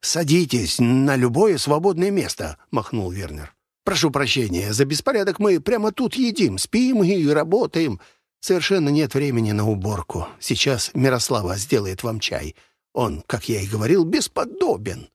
садитесь на любое свободное место», — махнул Вернер. «Прошу прощения за беспорядок. Мы прямо тут едим, спим и работаем. Совершенно нет времени на уборку. Сейчас Мирослава сделает вам чай. Он, как я и говорил, бесподобен».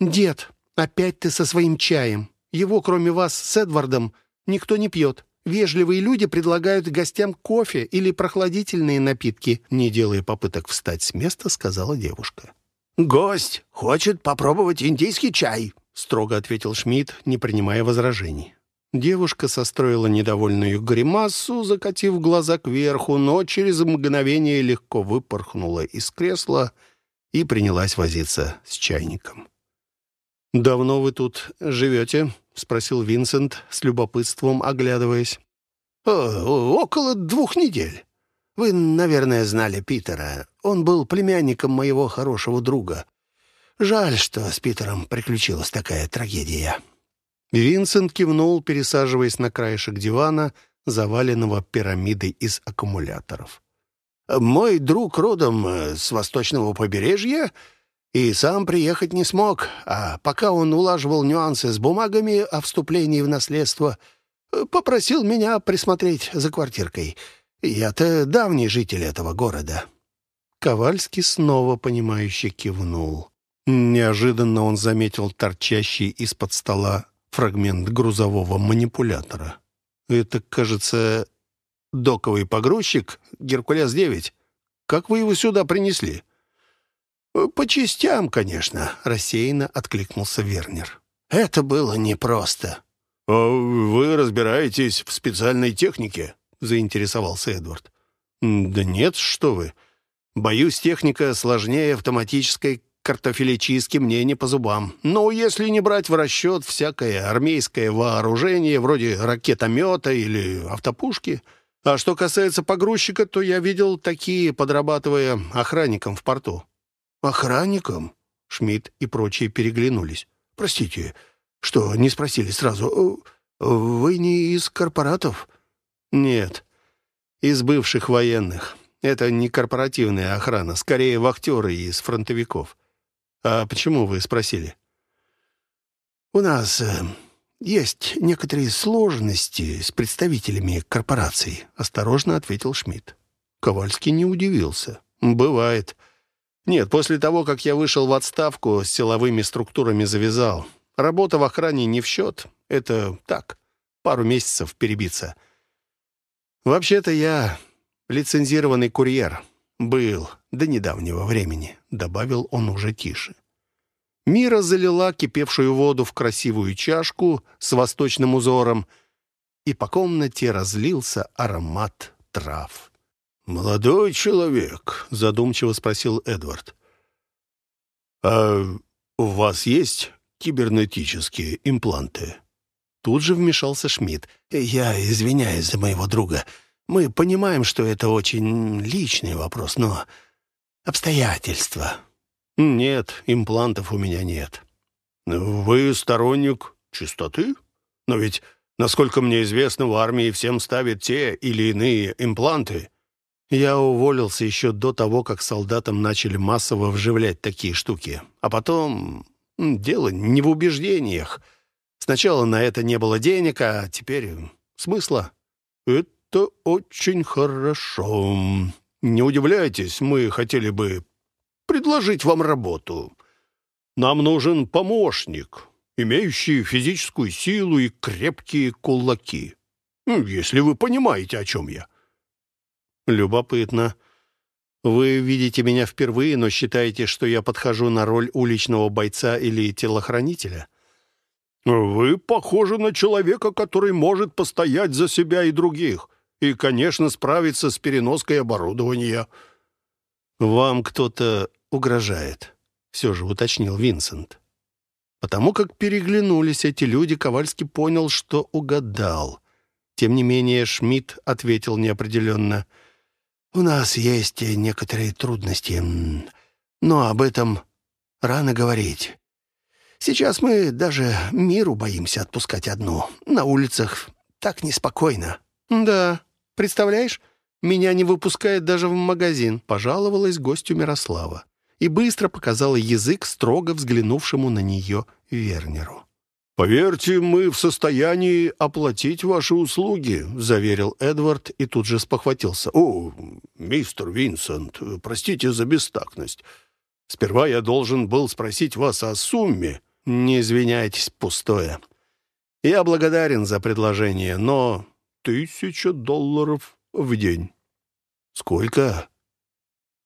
«Дед, опять ты со своим чаем. Его, кроме вас с Эдвардом, никто не пьет. Вежливые люди предлагают гостям кофе или прохладительные напитки», не делая попыток встать с места, сказала девушка. «Гость хочет попробовать индийский чай», строго ответил Шмидт, не принимая возражений. Девушка состроила недовольную гримасу, закатив глаза кверху, но через мгновение легко выпорхнула из кресла и принялась возиться с чайником. «Давно вы тут живете?» — спросил Винсент с любопытством, оглядываясь. около двух недель. Вы, наверное, знали Питера. Он был племянником моего хорошего друга. Жаль, что с Питером приключилась такая трагедия». Винсент кивнул, пересаживаясь на краешек дивана, заваленного пирамидой из аккумуляторов. «Мой друг родом э, с восточного побережья и сам приехать не смог, а пока он улаживал нюансы с бумагами о вступлении в наследство, э, попросил меня присмотреть за квартиркой. Я-то давний житель этого города». Ковальский снова понимающе кивнул. Неожиданно он заметил торчащий из-под стола фрагмент грузового манипулятора. «Это, кажется, доковый погрузчик Геркулес-9. Как вы его сюда принесли?» «По частям, конечно», — рассеянно откликнулся Вернер. «Это было непросто». «А вы разбираетесь в специальной технике?» — заинтересовался Эдвард. «Да нет, что вы. Боюсь, техника сложнее автоматической картофелечистки мне не по зубам. Но если не брать в расчет всякое армейское вооружение, вроде ракетомета или автопушки... А что касается погрузчика, то я видел такие, подрабатывая охранником в порту. «Охранником?» Шмидт и прочие переглянулись. «Простите, что не спросили сразу? Вы не из корпоратов?» «Нет, из бывших военных. Это не корпоративная охрана, скорее вахтеры из фронтовиков. А почему вы спросили?» «У нас э, есть некоторые сложности с представителями корпораций», — осторожно ответил Шмидт. Ковальский не удивился. «Бывает». Нет, после того, как я вышел в отставку, с силовыми структурами завязал. Работа в охране не в счет. Это так, пару месяцев перебиться. Вообще-то я лицензированный курьер. Был до недавнего времени, добавил он уже тише. Мира залила кипевшую воду в красивую чашку с восточным узором, и по комнате разлился аромат трав. «Молодой человек», — задумчиво спросил Эдвард. «А у вас есть кибернетические импланты?» Тут же вмешался Шмидт. «Я извиняюсь за моего друга. Мы понимаем, что это очень личный вопрос, но обстоятельства». «Нет, имплантов у меня нет». «Вы сторонник чистоты? Но ведь, насколько мне известно, в армии всем ставят те или иные импланты». Я уволился еще до того, как солдатам начали массово вживлять такие штуки. А потом... Дело не в убеждениях. Сначала на это не было денег, а теперь смысла. Это очень хорошо. Не удивляйтесь, мы хотели бы предложить вам работу. Нам нужен помощник, имеющий физическую силу и крепкие кулаки. Если вы понимаете, о чем я. «Любопытно. Вы видите меня впервые, но считаете, что я подхожу на роль уличного бойца или телохранителя?» «Вы похожи на человека, который может постоять за себя и других, и, конечно, справиться с переноской оборудования». «Вам кто-то угрожает», — все же уточнил Винсент. Потому как переглянулись эти люди, Ковальский понял, что угадал. Тем не менее Шмидт ответил неопределенно — у нас есть некоторые трудности, но об этом рано говорить. Сейчас мы даже миру боимся отпускать одну. На улицах так неспокойно». «Да, представляешь, меня не выпускают даже в магазин», — пожаловалась гостю Мирослава. и быстро показала язык строго взглянувшему на нее Вернеру. «Поверьте, мы в состоянии оплатить ваши услуги», — заверил Эдвард и тут же спохватился. «О, мистер Винсент, простите за бестактность. Сперва я должен был спросить вас о сумме». «Не извиняйтесь, пустое. Я благодарен за предложение, но...» «Тысяча долларов в день». «Сколько?»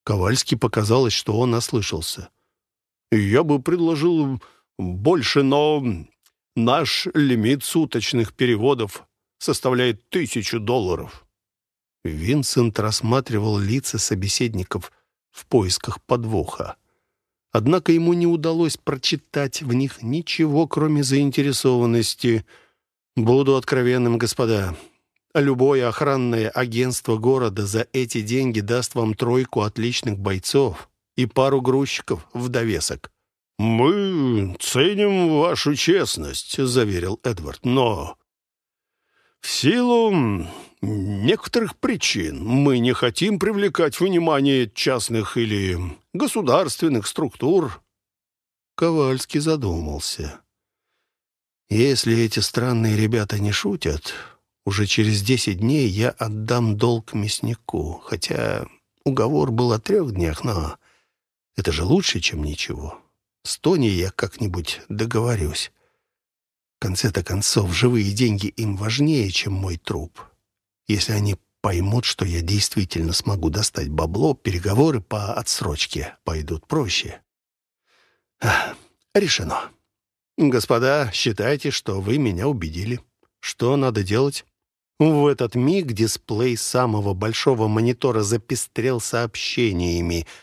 Ковальски показалось, что он ослышался. «Я бы предложил больше, но Наш лимит суточных переводов составляет тысячу долларов». Винсент рассматривал лица собеседников в поисках подвоха. Однако ему не удалось прочитать в них ничего, кроме заинтересованности. «Буду откровенным, господа. Любое охранное агентство города за эти деньги даст вам тройку отличных бойцов и пару грузчиков в довесок. «Мы ценим вашу честность», — заверил Эдвард, «но в силу некоторых причин мы не хотим привлекать внимание частных или государственных структур». Ковальский задумался. «Если эти странные ребята не шутят, уже через десять дней я отдам долг мяснику, хотя уговор был о трех днях, но это же лучше, чем ничего». С Тони я как-нибудь договорюсь. В конце-то концов, живые деньги им важнее, чем мой труп. Если они поймут, что я действительно смогу достать бабло, переговоры по отсрочке пойдут проще. Ах, решено. Господа, считайте, что вы меня убедили. Что надо делать? В этот миг дисплей самого большого монитора запестрел сообщениями —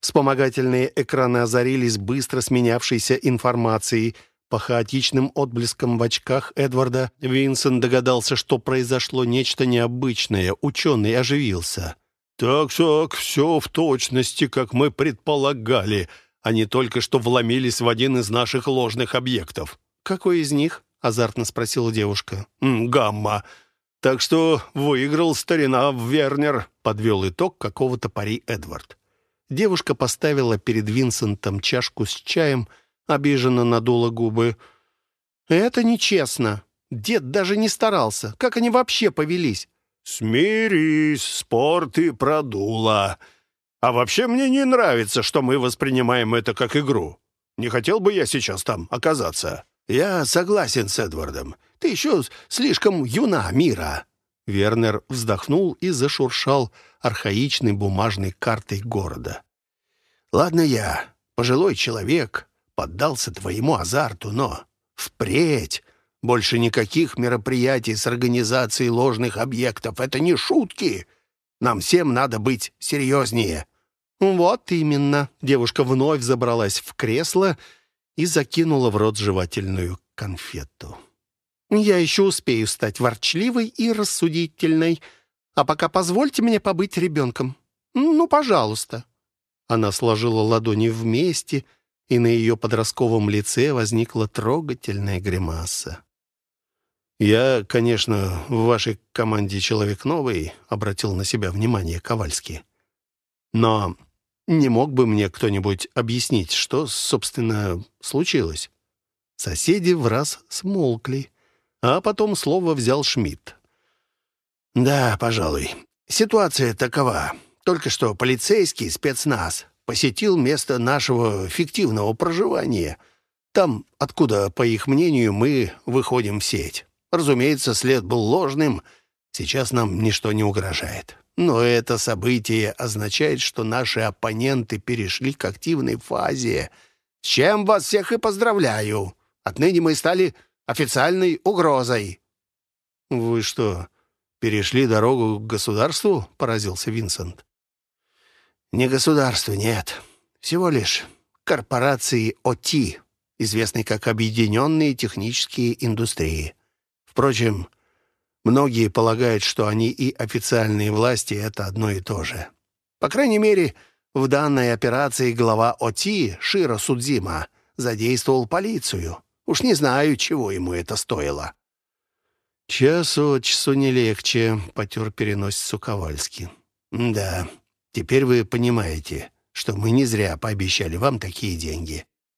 Вспомогательные экраны озарились быстро сменявшейся информацией. По хаотичным отблескам в очках Эдварда Винсент догадался, что произошло нечто необычное. Ученый оживился. «Так-так, все в точности, как мы предполагали. Они только что вломились в один из наших ложных объектов». «Какой из них?» — азартно спросила девушка. «Гамма. Так что выиграл старина Вернер», — подвел итог какого-то пари Эдвард. Девушка поставила перед Винсентом чашку с чаем, обиженно надула губы. «Это нечестно. Дед даже не старался. Как они вообще повелись?» «Смирись, спор ты продула. А вообще мне не нравится, что мы воспринимаем это как игру. Не хотел бы я сейчас там оказаться». «Я согласен с Эдвардом. Ты еще слишком юна, Мира». Вернер вздохнул и зашуршал архаичной бумажной картой города. «Ладно я, пожилой человек, поддался твоему азарту, но впредь больше никаких мероприятий с организацией ложных объектов. Это не шутки. Нам всем надо быть серьезнее». «Вот именно». Девушка вновь забралась в кресло и закинула в рот жевательную конфету. Я еще успею стать ворчливой и рассудительной. А пока позвольте мне побыть ребенком. Ну, пожалуйста». Она сложила ладони вместе, и на ее подростковом лице возникла трогательная гримаса. «Я, конечно, в вашей команде человек новый», — обратил на себя внимание Ковальский. «Но не мог бы мне кто-нибудь объяснить, что, собственно, случилось?» Соседи в раз смолкли. А потом слово взял Шмидт. «Да, пожалуй. Ситуация такова. Только что полицейский спецназ посетил место нашего фиктивного проживания. Там, откуда, по их мнению, мы выходим в сеть. Разумеется, след был ложным. Сейчас нам ничто не угрожает. Но это событие означает, что наши оппоненты перешли к активной фазе. С чем вас всех и поздравляю. Отныне мы стали официальной угрозой». «Вы что, перешли дорогу к государству?» — поразился Винсент. «Не государству, нет. Всего лишь корпорации ОТИ, известной как Объединенные технические индустрии. Впрочем, многие полагают, что они и официальные власти — это одно и то же. По крайней мере, в данной операции глава ОТИ Широ Судзима задействовал полицию. Уж не знаю, чего ему это стоило. «Час от часу не легче», — потер переносицу Ковальский. «Да, теперь вы понимаете, что мы не зря пообещали вам такие деньги.